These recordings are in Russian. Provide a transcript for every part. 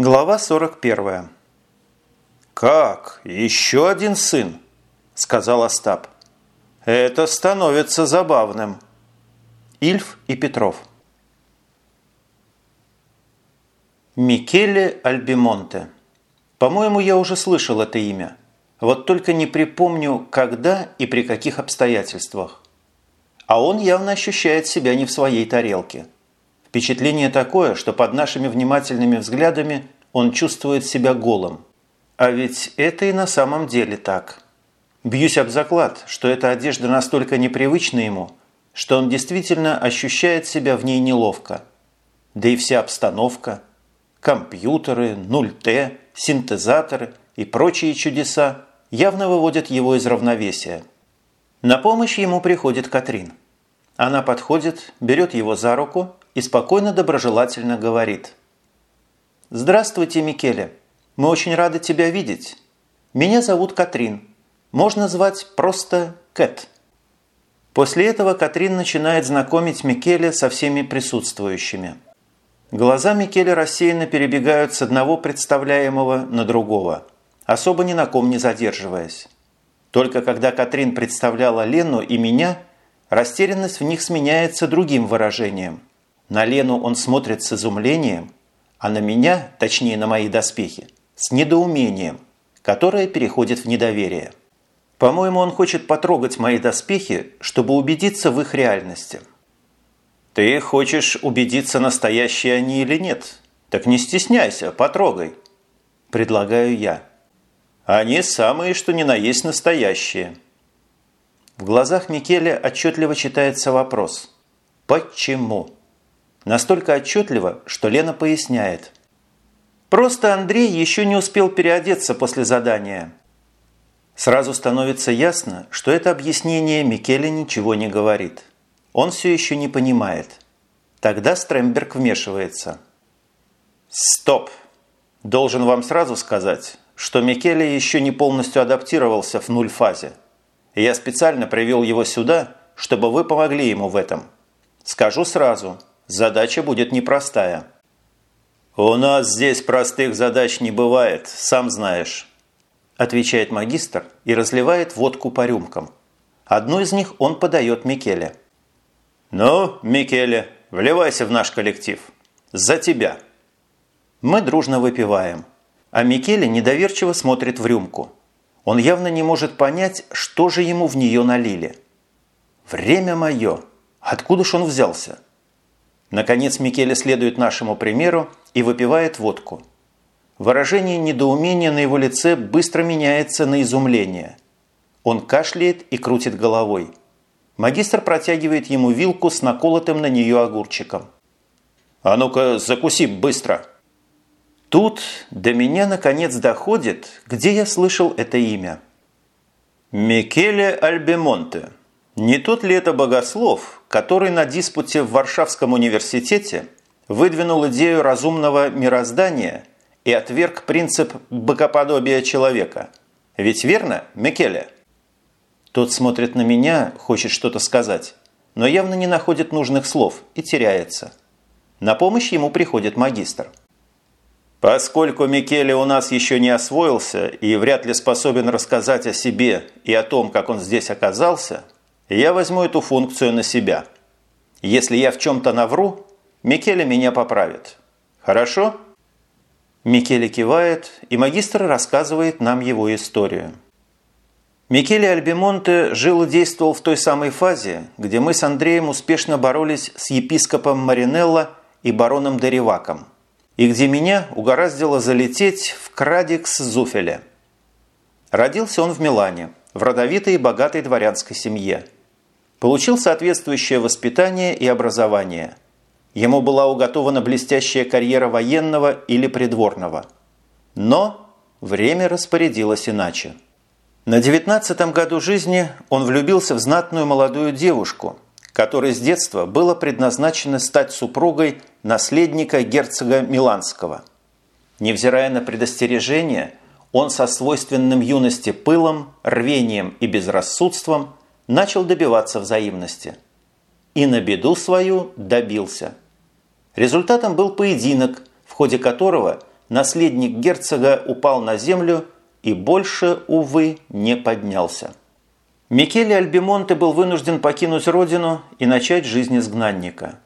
Глава 41. «Как? Еще один сын?» – сказал Остап. «Это становится забавным». Ильф и Петров. Микеле Альбимонте. По-моему, я уже слышал это имя. Вот только не припомню, когда и при каких обстоятельствах. А он явно ощущает себя не в своей тарелке. Впечатление такое, что под нашими внимательными взглядами он чувствует себя голым. А ведь это и на самом деле так. Бьюсь об заклад, что эта одежда настолько непривычна ему, что он действительно ощущает себя в ней неловко. Да и вся обстановка, компьютеры, 0Т, синтезаторы и прочие чудеса явно выводят его из равновесия. На помощь ему приходит Катрин. Она подходит, берет его за руку и спокойно доброжелательно говорит. «Здравствуйте, Микеле. Мы очень рады тебя видеть. Меня зовут Катрин. Можно звать просто Кэт». После этого Катрин начинает знакомить Микеле со всеми присутствующими. Глаза Микеле рассеянно перебегают с одного представляемого на другого, особо ни на ком не задерживаясь. Только когда Катрин представляла Лену и меня, растерянность в них сменяется другим выражением – на Лену он смотрит с изумлением, а на меня, точнее на мои доспехи, с недоумением, которое переходит в недоверие. По-моему, он хочет потрогать мои доспехи, чтобы убедиться в их реальности. Ты хочешь убедиться, настоящие они или нет? Так не стесняйся, потрогай. Предлагаю я. Они самые, что ни на есть настоящие. В глазах Микеля отчетливо читается вопрос. Почему? Настолько отчетливо, что Лена поясняет. «Просто Андрей еще не успел переодеться после задания». Сразу становится ясно, что это объяснение Микеле ничего не говорит. Он все еще не понимает. Тогда Стремберг вмешивается. «Стоп! Должен вам сразу сказать, что Микеле еще не полностью адаптировался в нуль фазе. Я специально привел его сюда, чтобы вы помогли ему в этом. Скажу сразу – задача будет непростая. «У нас здесь простых задач не бывает, сам знаешь», отвечает магистр и разливает водку по рюмкам. Одну из них он подает Микеле. «Ну, Микеле, вливайся в наш коллектив. За тебя!» Мы дружно выпиваем, а Микеле недоверчиво смотрит в рюмку. Он явно не может понять, что же ему в нее налили. «Время мое! Откуда ж он взялся?» Наконец Микеле следует нашему примеру и выпивает водку. Выражение недоумения на его лице быстро меняется на изумление. Он кашляет и крутит головой. Магистр протягивает ему вилку с наколотым на нее огурчиком. «А ну-ка, закуси быстро!» Тут до меня наконец доходит, где я слышал это имя. Микеле Альбемонте. Не тот ли это богослов, который на диспуте в Варшавском университете выдвинул идею разумного мироздания и отверг принцип богоподобия человека? Ведь верно, Микеле? Тот смотрит на меня, хочет что-то сказать, но явно не находит нужных слов и теряется. На помощь ему приходит магистр. Поскольку Микеле у нас еще не освоился и вряд ли способен рассказать о себе и о том, как он здесь оказался – я возьму эту функцию на себя. Если я в чем-то навру, Микеле меня поправит. Хорошо? Микеле кивает, и магистр рассказывает нам его историю. Микеле Альбимонте жил и действовал в той самой фазе, где мы с Андреем успешно боролись с епископом Маринелло и бароном Дереваком, и где меня угораздило залететь в Крадикс Зуфеля. Родился он в Милане, в родовитой и богатой дворянской семье – Получил соответствующее воспитание и образование. Ему была уготована блестящая карьера военного или придворного. Но время распорядилось иначе. На девятнадцатом году жизни он влюбился в знатную молодую девушку, которой с детства было предназначено стать супругой наследника герцога Миланского. Невзирая на предостережение, он со свойственным юности пылом, рвением и безрассудством начал добиваться взаимности. И на беду свою добился. Результатом был поединок, в ходе которого наследник герцога упал на землю и больше, увы, не поднялся. Микеле Альбимонте был вынужден покинуть родину и начать жизнь изгнанника.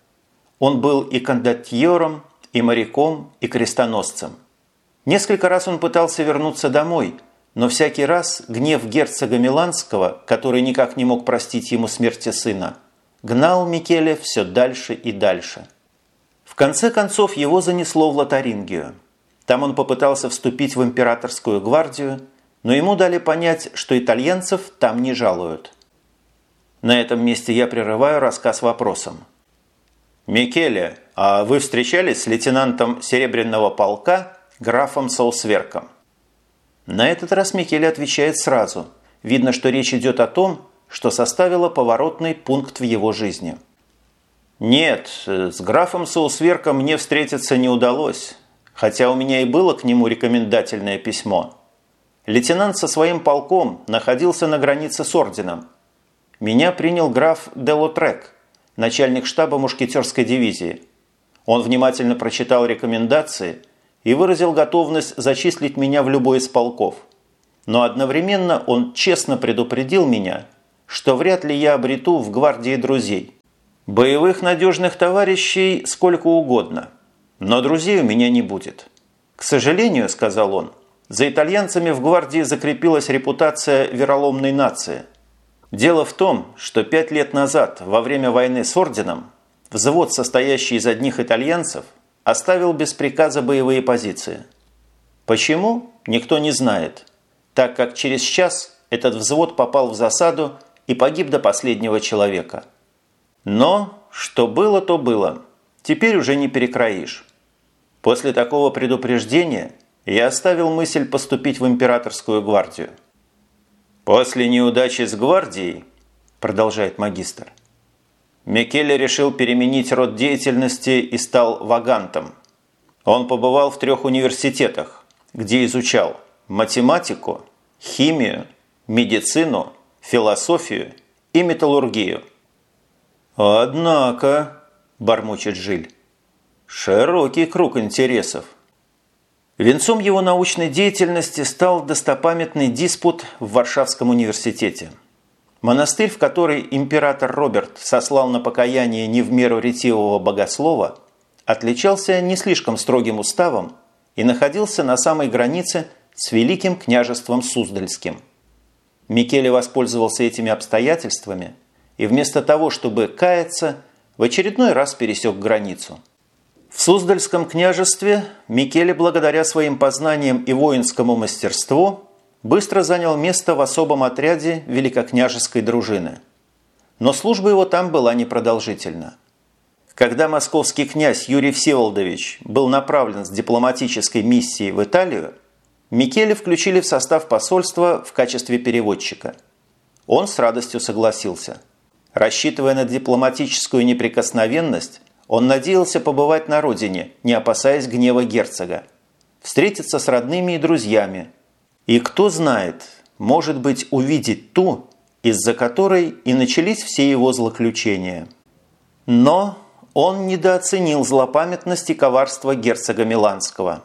Он был и кондотьером, и моряком, и крестоносцем. Несколько раз он пытался вернуться домой, но всякий раз гнев герцога Миланского, который никак не мог простить ему смерти сына, гнал Микеле все дальше и дальше. В конце концов его занесло в Лотарингию. Там он попытался вступить в императорскую гвардию, но ему дали понять, что итальянцев там не жалуют. На этом месте я прерываю рассказ вопросом. «Микеле, а вы встречались с лейтенантом Серебряного полка графом Саусверком?» На этот раз Микеле отвечает сразу. Видно, что речь идет о том, что составило поворотный пункт в его жизни. «Нет, с графом Саусверком мне встретиться не удалось, хотя у меня и было к нему рекомендательное письмо. Лейтенант со своим полком находился на границе с орденом. Меня принял граф Делотрек, начальник штаба мушкетерской дивизии. Он внимательно прочитал рекомендации и выразил готовность зачислить меня в любой из полков. Но одновременно он честно предупредил меня, что вряд ли я обрету в гвардии друзей. Боевых надежных товарищей сколько угодно, но друзей у меня не будет. К сожалению, сказал он, за итальянцами в гвардии закрепилась репутация вероломной нации – Дело в том, что пять лет назад, во время войны с орденом, взвод, состоящий из одних итальянцев, оставил без приказа боевые позиции. Почему, никто не знает, так как через час этот взвод попал в засаду и погиб до последнего человека. Но, что было, то было. Теперь уже не перекроишь. После такого предупреждения я оставил мысль поступить в императорскую гвардию. «После неудачи с гвардией, – продолжает магистр, – Микеле решил переменить род деятельности и стал вагантом. Он побывал в трех университетах, где изучал математику, химию, медицину, философию и металлургию. «Однако», – бормочет Жиль, – «широкий круг интересов». Венцом его научной деятельности стал достопамятный диспут в Варшавском университете. Монастырь, в который император Роберт сослал на покаяние не в меру ретивого богослова, отличался не слишком строгим уставом и находился на самой границе с Великим княжеством Суздальским. Микеле воспользовался этими обстоятельствами и вместо того, чтобы каяться, в очередной раз пересек границу – в Суздальском княжестве Микеле, благодаря своим познаниям и воинскому мастерству, быстро занял место в особом отряде великокняжеской дружины. Но служба его там была непродолжительна. Когда московский князь Юрий Всеволодович был направлен с дипломатической миссией в Италию, Микеле включили в состав посольства в качестве переводчика. Он с радостью согласился. Рассчитывая на дипломатическую неприкосновенность, он надеялся побывать на родине, не опасаясь гнева герцога. Встретиться с родными и друзьями. И кто знает, может быть, увидеть ту, из-за которой и начались все его злоключения. Но он недооценил злопамятность и коварство герцога Миланского.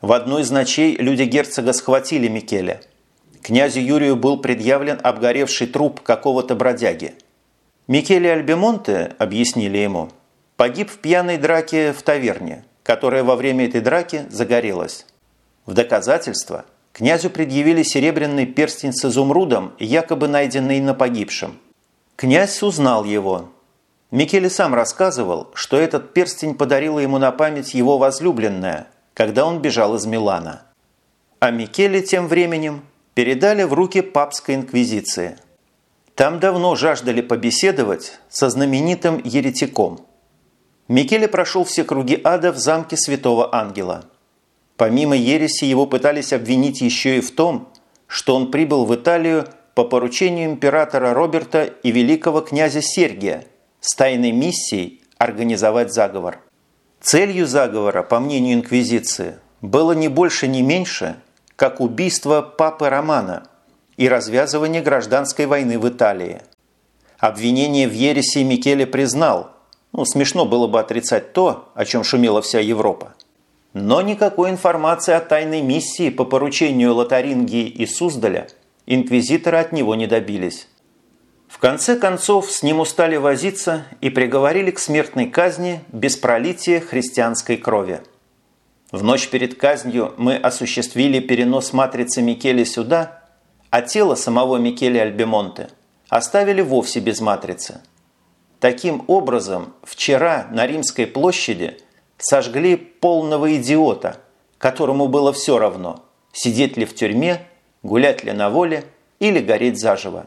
В одной из ночей люди герцога схватили Микеле. Князю Юрию был предъявлен обгоревший труп какого-то бродяги. Микеле Альбемонте, объяснили ему, погиб в пьяной драке в таверне, которая во время этой драки загорелась. В доказательство князю предъявили серебряный перстень с изумрудом, якобы найденный на погибшем. Князь узнал его. Микеле сам рассказывал, что этот перстень подарила ему на память его возлюбленная, когда он бежал из Милана. А Микеле тем временем передали в руки папской инквизиции. Там давно жаждали побеседовать со знаменитым еретиком – Микеле прошел все круги ада в замке Святого Ангела. Помимо ереси его пытались обвинить еще и в том, что он прибыл в Италию по поручению императора Роберта и великого князя Сергия с тайной миссией организовать заговор. Целью заговора, по мнению Инквизиции, было не больше, не меньше, как убийство папы Романа и развязывание гражданской войны в Италии. Обвинение в ереси Микеле признал – ну, смешно было бы отрицать то, о чем шумела вся Европа. Но никакой информации о тайной миссии по поручению Лотарингии и Суздаля инквизиторы от него не добились. В конце концов с ним устали возиться и приговорили к смертной казни без пролития христианской крови. В ночь перед казнью мы осуществили перенос матрицы Микеле сюда, а тело самого Микеле Альбемонте оставили вовсе без матрицы. Таким образом, вчера на Римской площади сожгли полного идиота, которому было все равно, сидеть ли в тюрьме, гулять ли на воле или гореть заживо.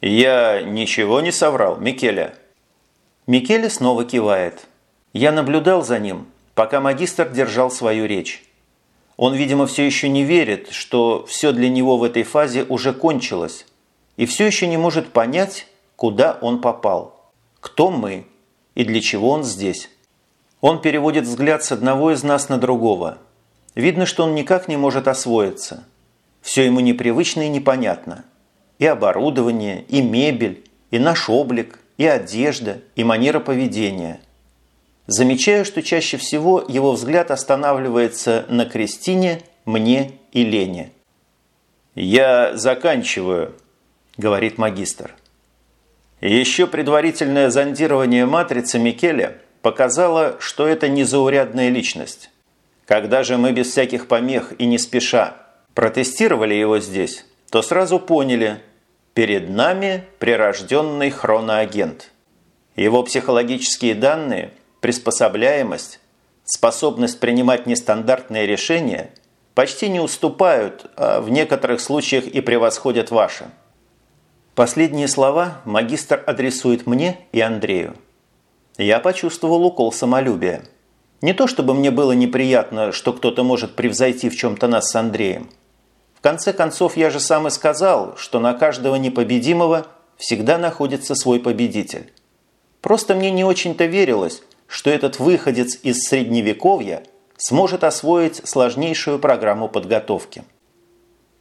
«Я ничего не соврал, Микеля?» Микеле снова кивает. Я наблюдал за ним, пока магистр держал свою речь. Он, видимо, все еще не верит, что все для него в этой фазе уже кончилось, и все еще не может понять, куда он попал, кто мы и для чего он здесь. Он переводит взгляд с одного из нас на другого. Видно, что он никак не может освоиться. Все ему непривычно и непонятно. И оборудование, и мебель, и наш облик, и одежда, и манера поведения – Замечаю, что чаще всего его взгляд останавливается на Кристине, мне и Лене. «Я заканчиваю», – говорит магистр. Еще предварительное зондирование матрицы Микеля показало, что это незаурядная личность. Когда же мы без всяких помех и не спеша протестировали его здесь, то сразу поняли – перед нами прирожденный хроноагент. Его психологические данные – приспособляемость, способность принимать нестандартные решения почти не уступают, а в некоторых случаях и превосходят ваши. Последние слова магистр адресует мне и Андрею. Я почувствовал укол самолюбия. Не то чтобы мне было неприятно, что кто-то может превзойти в чем-то нас с Андреем. В конце концов, я же сам и сказал, что на каждого непобедимого всегда находится свой победитель. Просто мне не очень-то верилось, что этот выходец из Средневековья сможет освоить сложнейшую программу подготовки.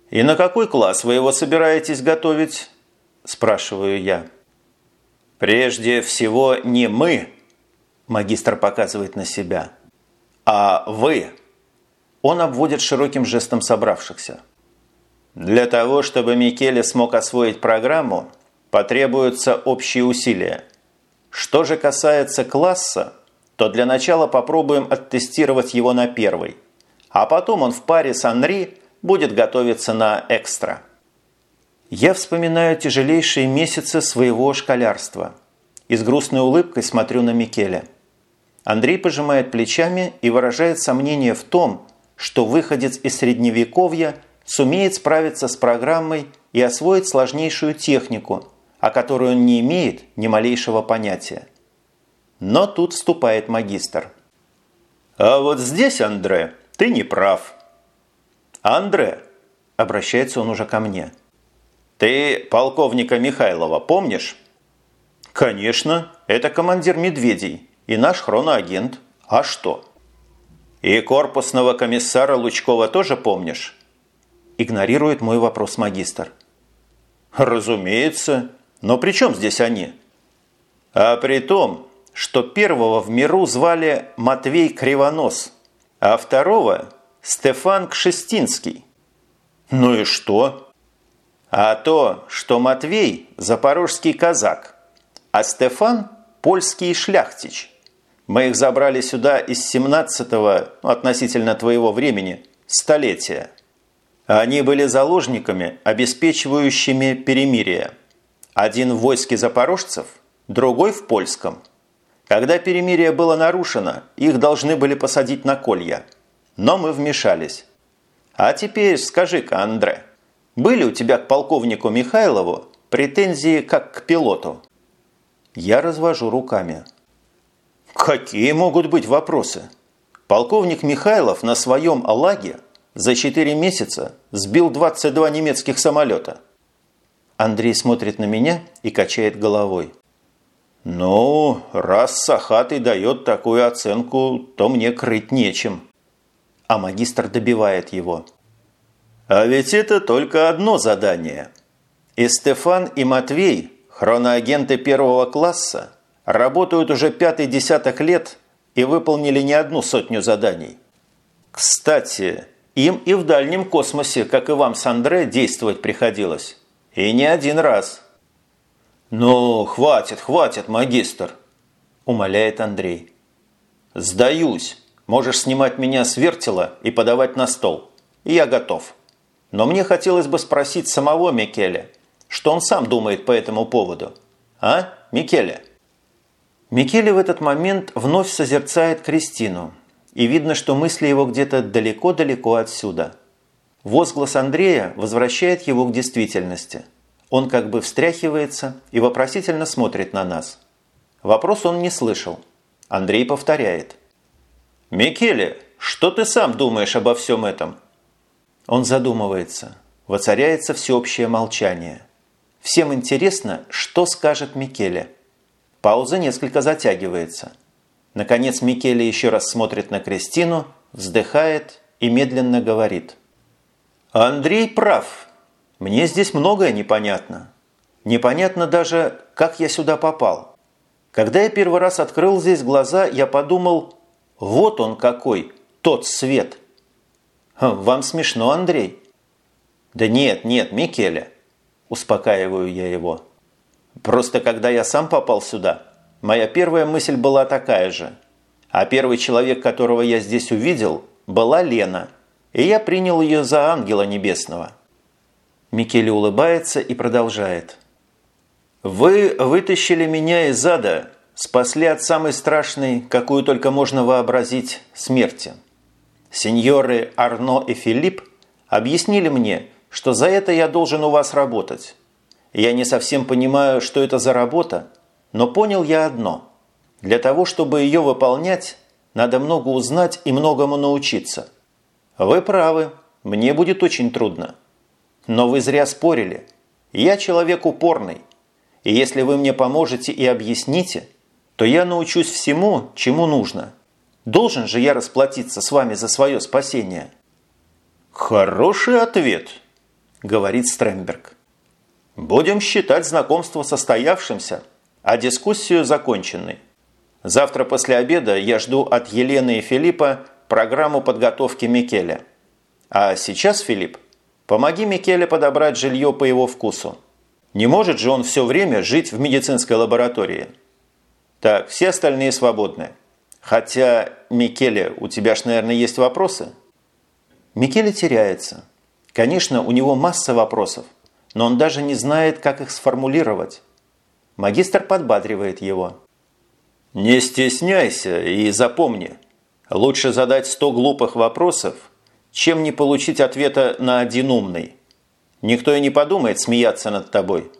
«И на какой класс вы его собираетесь готовить?» – спрашиваю я. «Прежде всего не мы», – магистр показывает на себя, – «а вы». Он обводит широким жестом собравшихся. Для того, чтобы Микеле смог освоить программу, потребуются общие усилия. Что же касается класса, то для начала попробуем оттестировать его на первый, а потом он в паре с Анри будет готовиться на экстра. Я вспоминаю тяжелейшие месяцы своего школярства и с грустной улыбкой смотрю на Микеля. Андрей пожимает плечами и выражает сомнение в том, что выходец из Средневековья сумеет справиться с программой и освоить сложнейшую технику, о которой он не имеет ни малейшего понятия. Но тут вступает магистр. «А вот здесь, Андре, ты не прав». «Андре», – обращается он уже ко мне, – «ты полковника Михайлова помнишь?» «Конечно, это командир «Медведей» и наш хроноагент. А что?» «И корпусного комиссара Лучкова тоже помнишь?» Игнорирует мой вопрос магистр. «Разумеется. Но при чем здесь они?» «А при том, что первого в миру звали Матвей Кривонос, а второго – Стефан Кшестинский. Ну и что? А то, что Матвей – запорожский казак, а Стефан – польский шляхтич. Мы их забрали сюда из 17-го, ну, относительно твоего времени, столетия. Они были заложниками, обеспечивающими перемирие. Один в войске запорожцев, другой в польском – когда перемирие было нарушено, их должны были посадить на колья. Но мы вмешались. А теперь скажи-ка, Андре, были у тебя к полковнику Михайлову претензии как к пилоту? Я развожу руками. Какие могут быть вопросы? Полковник Михайлов на своем Алаге за 4 месяца сбил 22 немецких самолета. Андрей смотрит на меня и качает головой. «Ну, раз Сахатый дает такую оценку, то мне крыть нечем». А магистр добивает его. «А ведь это только одно задание. И Стефан, и Матвей, хроноагенты первого класса, работают уже пятый десяток лет и выполнили не одну сотню заданий. Кстати, им и в дальнем космосе, как и вам с Андре, действовать приходилось. И не один раз. «Ну, хватит, хватит, магистр!» – умоляет Андрей. «Сдаюсь. Можешь снимать меня с вертела и подавать на стол. Я готов. Но мне хотелось бы спросить самого Микеля, что он сам думает по этому поводу. А, Микеле?» Микеле в этот момент вновь созерцает Кристину, и видно, что мысли его где-то далеко-далеко отсюда. Возглас Андрея возвращает его к действительности. Он как бы встряхивается и вопросительно смотрит на нас. Вопрос он не слышал. Андрей повторяет. «Микеле, что ты сам думаешь обо всем этом?» Он задумывается. Воцаряется всеобщее молчание. Всем интересно, что скажет Микеле. Пауза несколько затягивается. Наконец Микеле еще раз смотрит на Кристину, вздыхает и медленно говорит. «Андрей прав. Мне здесь многое непонятно. Непонятно даже, как я сюда попал. Когда я первый раз открыл здесь глаза, я подумал, вот он какой, тот свет. Вам смешно, Андрей? Да нет, нет, Микеле. Успокаиваю я его. Просто когда я сам попал сюда, моя первая мысль была такая же. А первый человек, которого я здесь увидел, была Лена. И я принял ее за ангела небесного. Микеле улыбается и продолжает. «Вы вытащили меня из ада, спасли от самой страшной, какую только можно вообразить, смерти. Сеньоры Арно и Филипп объяснили мне, что за это я должен у вас работать. Я не совсем понимаю, что это за работа, но понял я одно. Для того, чтобы ее выполнять, надо много узнать и многому научиться. Вы правы, мне будет очень трудно. Но вы зря спорили. Я человек упорный. И если вы мне поможете и объясните, то я научусь всему, чему нужно. Должен же я расплатиться с вами за свое спасение. Хороший ответ – говорит Стремберг. Будем считать знакомство состоявшимся, а дискуссию законченной. Завтра после обеда я жду от Елены и Филиппа программу подготовки Микеля. А сейчас, Филипп, помоги Микеле подобрать жилье по его вкусу. Не может же он все время жить в медицинской лаборатории. Так, все остальные свободны. Хотя, Микеле, у тебя ж, наверное, есть вопросы? Микеле теряется. Конечно, у него масса вопросов, но он даже не знает, как их сформулировать. Магистр подбадривает его. «Не стесняйся и запомни. Лучше задать сто глупых вопросов, чем не получить ответа на один умный. Никто и не подумает смеяться над тобой.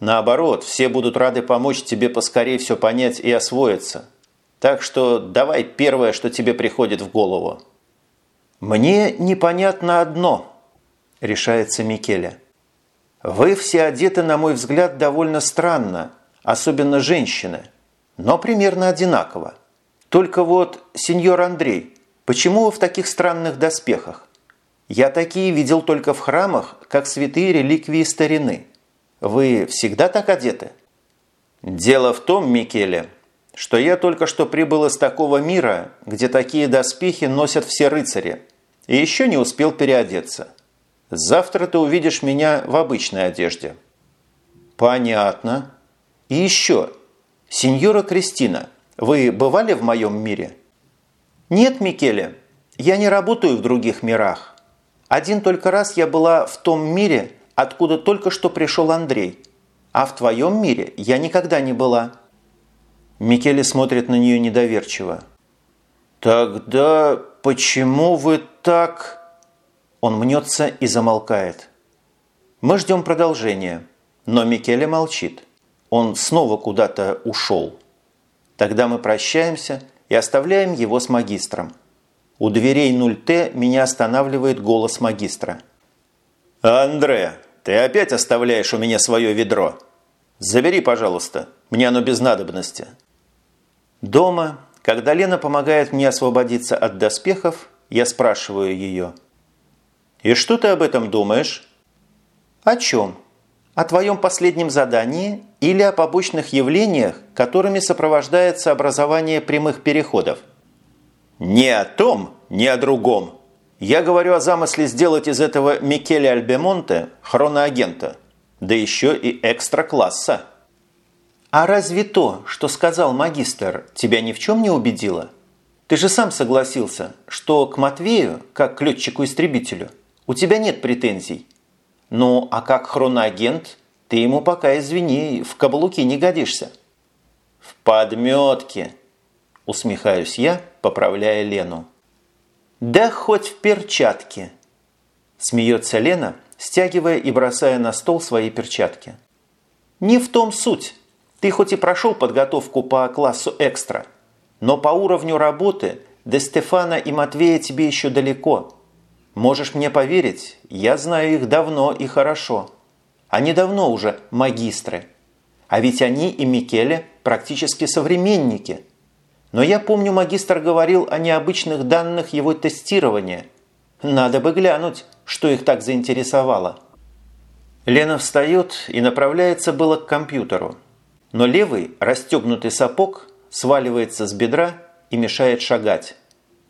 Наоборот, все будут рады помочь тебе поскорее все понять и освоиться. Так что давай первое, что тебе приходит в голову». «Мне непонятно одно», – решается Микеле. «Вы все одеты, на мой взгляд, довольно странно, особенно женщины, но примерно одинаково. Только вот, сеньор Андрей, почему вы в таких странных доспехах? Я такие видел только в храмах, как святые реликвии старины. Вы всегда так одеты?» «Дело в том, Микеле, что я только что прибыл из такого мира, где такие доспехи носят все рыцари, и еще не успел переодеться. Завтра ты увидишь меня в обычной одежде». «Понятно. И еще. Сеньора Кристина, вы бывали в моем мире?» «Нет, Микеле. Я не работаю в других мирах. Один только раз я была в том мире, откуда только что пришел Андрей. А в твоем мире я никогда не была». Микеле смотрит на нее недоверчиво. «Тогда почему вы так...» Он мнется и замолкает. Мы ждем продолжения, но Микеле молчит. Он снова куда-то ушел. Тогда мы прощаемся и оставляем его с магистром. У дверей 0Т меня останавливает голос магистра. «Андре, ты опять оставляешь у меня свое ведро? Забери, пожалуйста, мне оно без надобности». Дома, когда Лена помогает мне освободиться от доспехов, я спрашиваю ее – «И что ты об этом думаешь?» «О чем? О твоем последнем задании или о побочных явлениях, которыми сопровождается образование прямых переходов?» «Не о том, не о другом», Я говорю о замысле сделать из этого Микеле Альбемонте хроноагента, да еще и экстра-класса. А разве то, что сказал магистр, тебя ни в чем не убедило? Ты же сам согласился, что к Матвею, как к летчику-истребителю, у тебя нет претензий. Ну, а как хроноагент, ты ему пока, извини, в каблуки не годишься. В подметке, усмехаюсь я, поправляя Лену. Да хоть в перчатке, смеется Лена, стягивая и бросая на стол свои перчатки. Не в том суть. Ты хоть и прошел подготовку по классу экстра, но по уровню работы до Стефана и Матвея тебе еще далеко. Можешь мне поверить, я знаю их давно и хорошо. Они давно уже магистры. А ведь они и Микеле практически современники. Но я помню, магистр говорил о необычных данных его тестирования. Надо бы глянуть, что их так заинтересовало. Лена встает и направляется было к компьютеру. Но левый, расстегнутый сапог, сваливается с бедра и мешает шагать.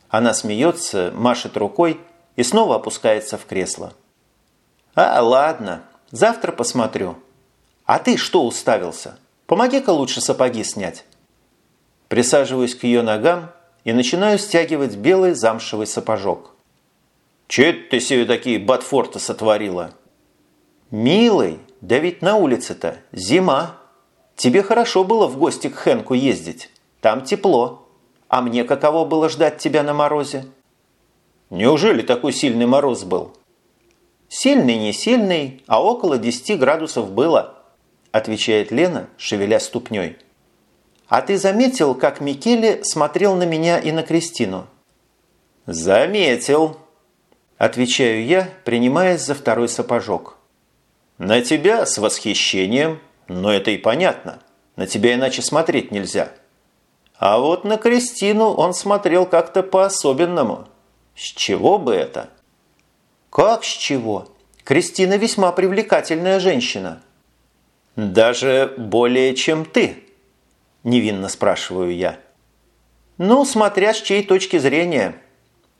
Она смеется, машет рукой и снова опускается в кресло. «А, ладно, завтра посмотрю. А ты что уставился? Помоги-ка лучше сапоги снять». Присаживаюсь к ее ногам и начинаю стягивать белый замшевый сапожок. «Че это ты себе такие ботфорты сотворила?» «Милый, да ведь на улице-то зима. Тебе хорошо было в гости к Хенку ездить. Там тепло. А мне каково было ждать тебя на морозе?» Неужели такой сильный мороз был? Сильный, не сильный, а около 10 градусов было, отвечает Лена, шевеля ступней. А ты заметил, как Микеле смотрел на меня и на Кристину? Заметил, отвечаю я, принимаясь за второй сапожок. На тебя с восхищением, но это и понятно. На тебя иначе смотреть нельзя. А вот на Кристину он смотрел как-то по-особенному – с чего бы это? Как с чего? Кристина весьма привлекательная женщина. Даже более, чем ты, невинно спрашиваю я. Ну, смотря с чьей точки зрения.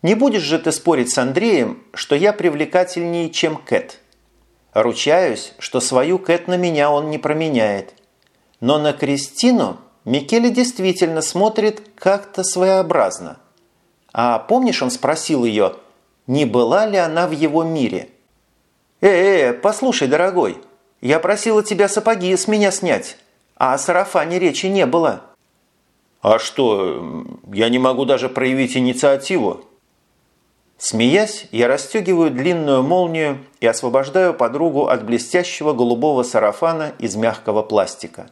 Не будешь же ты спорить с Андреем, что я привлекательнее, чем Кэт. Ручаюсь, что свою Кэт на меня он не променяет. Но на Кристину Микеле действительно смотрит как-то своеобразно – а помнишь, он спросил ее, не была ли она в его мире? «Э, э, послушай, дорогой, я просила тебя сапоги с меня снять, а о сарафане речи не было». «А что, я не могу даже проявить инициативу?» Смеясь, я расстегиваю длинную молнию и освобождаю подругу от блестящего голубого сарафана из мягкого пластика.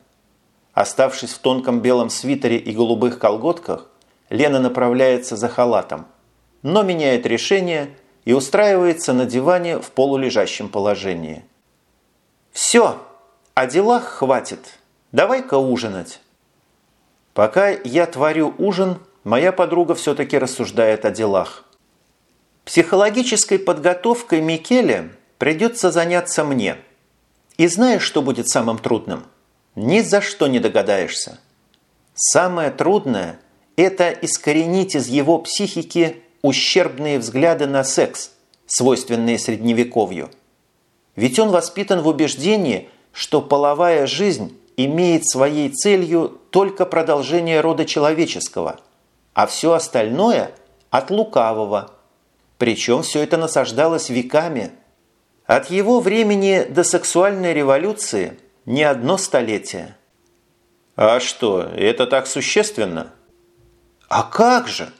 Оставшись в тонком белом свитере и голубых колготках, Лена направляется за халатом, но меняет решение и устраивается на диване в полулежащем положении. «Все, о делах хватит. Давай-ка ужинать». Пока я творю ужин, моя подруга все-таки рассуждает о делах. Психологической подготовкой Микеле придется заняться мне. И знаешь, что будет самым трудным? Ни за что не догадаешься. Самое трудное это искоренить из его психики ущербные взгляды на секс, свойственные средневековью. Ведь он воспитан в убеждении, что половая жизнь имеет своей целью только продолжение рода человеческого, а все остальное – от лукавого. Причем все это насаждалось веками. От его времени до сексуальной революции не одно столетие. А что, это так существенно? А как же?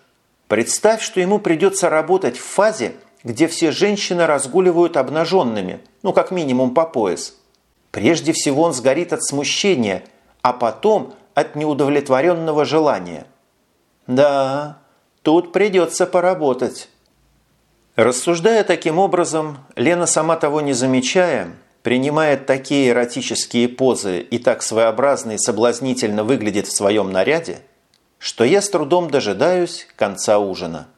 Представь, что ему придется работать в фазе, где все женщины разгуливают обнаженными, ну как минимум по пояс. Прежде всего он сгорит от смущения, а потом от неудовлетворенного желания. Да, тут придется поработать. Рассуждая таким образом, Лена, сама того не замечая, принимает такие эротические позы и так своеобразно и соблазнительно выглядит в своем наряде – что я с трудом дожидаюсь конца ужина.